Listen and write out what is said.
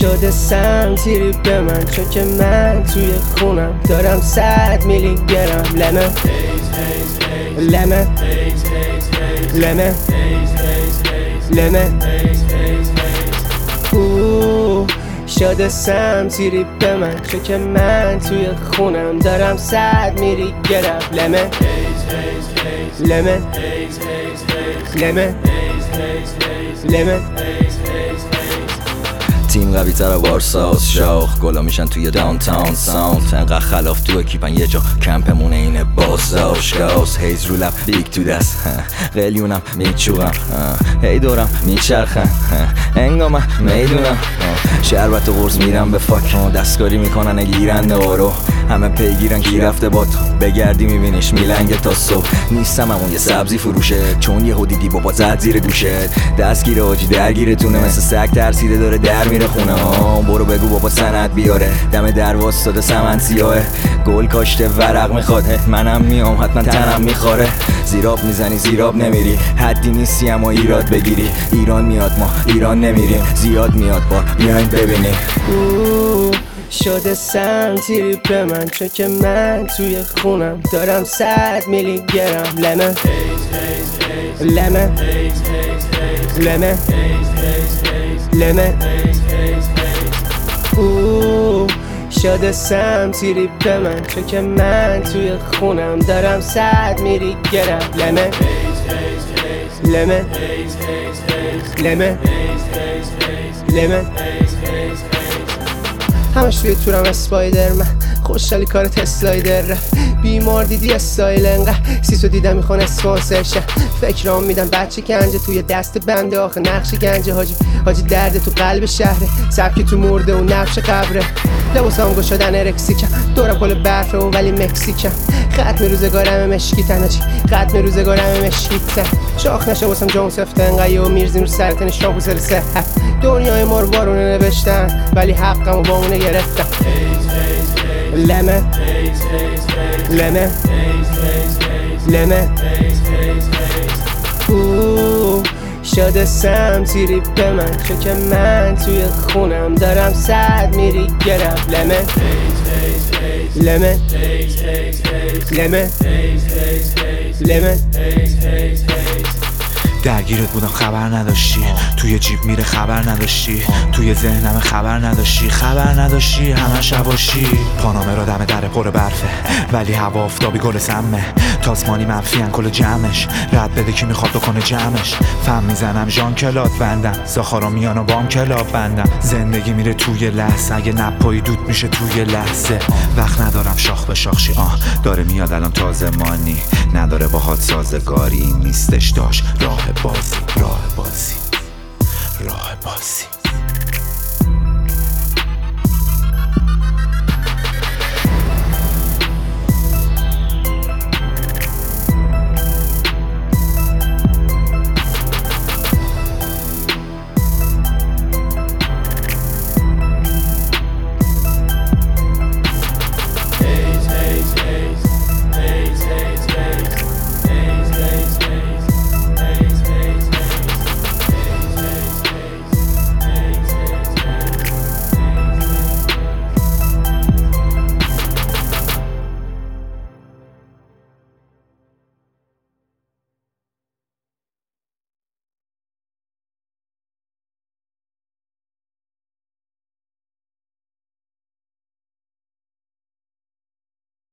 شده سمتیری به من چون که من توی خونم دارم صد میلی گرم لمه. لمه. لمه. لمه. اوه، شده سمتیری به من چون که من توی خونم دارم صد میری گرم لمه. لمه. لمه. لمه. تیم قوی تر وارساس شاخ گلا میشن توی داون تاون ساوند انقدر خلاف تو اکیپن یه جا کمپمونه اینه بازداش گاز هیز رو لب بیگ تو دست. قلیونم میچوغم. هی دورم میچرخم. انگام می‌دونم. شربت و قرص میرم به فاک. دستکاری می‌کنن گیرنده آرو. همه پیگیرن کی رفته با تو بگردی میبینیش میلنگ تا صبح. نیستم همون یه سبزی فروشه. چون یه دیدی بابا زد زیر گوشت دستگیر آجی درگیرتونه. مثل سگ ترسیده داره در میره. خونه ها برو بگو بابا سند بیاره. دم در واسطه سمن سیاهه. گل کاشته ورق می‌خواد. منم میام حتما تنم می‌خوره. زیراب می‌زنی زیراب نمیری. حدی نیستی اما ایراد بگیری. ایران میاد ما ایران نمیریم. زیاد میاد با میایم ببینیم. اوه، شده سمتیری به من. چون که من توی خونم دارم صد میلی گرم. لمه. لمه. لمه. لمه. شده سمتیری به من چون که من توی خونم دارم صد میری گرم. لمه. لمه. لمه. لمه. همش توی تورم اسپایدر من خوشحالی کار تسلایدر رفت. بیمار دیدی استایل انقدر. سیسو دیدم می‌خوان اسپانسر شه فکرام میدم بچه کنجه توی دست بنده. آخه نقش گنجه حاجی. حاجی درد تو قلب شهره. سبکی تو مرده و نقش قبره. لباسام گو شدن ارکسیکم دورم کل برفه و ولی مکسیکم ختم روزگارم مشکیتن حاجی ختم روزگارم مشکیتن. شاخ نشه واسم جون سفته انقدر و میرزیم رو سرتن شامپو سر. دنیای ما رو بارونه نوشتن. ولی حقم و با اونه گرفتم لمه. لمه. لمه. شده سمتیری به من. که من توی خونم دارم صد میری گرم. لمه. لمه. لمه. لمه. درگیرت بودم خبر نداشتی. توی جیب میره خبر نداشتی. توی ذهنم خبر نداشتی. خبر نداشتی همه شباشی پانامه را دم در پر برفه ولی هوا آفتابی گل سمه. تاسمانی منفی کل جمعش. رد بده کی می‌خواد بکنه جمعش. فهم می‌زنم ژان کلات بندم. زاخارا میان و بام کلاب بندم. زندگی میره توی لحظه. اگه نپایی دود میشه توی لحظه. وقت ندارم شاخ به شاخشی. آه داره میاد الان تازه مانی. نداره باهات سازگاری نیستش. داشت راه بازی. راه بازی. راه بازی.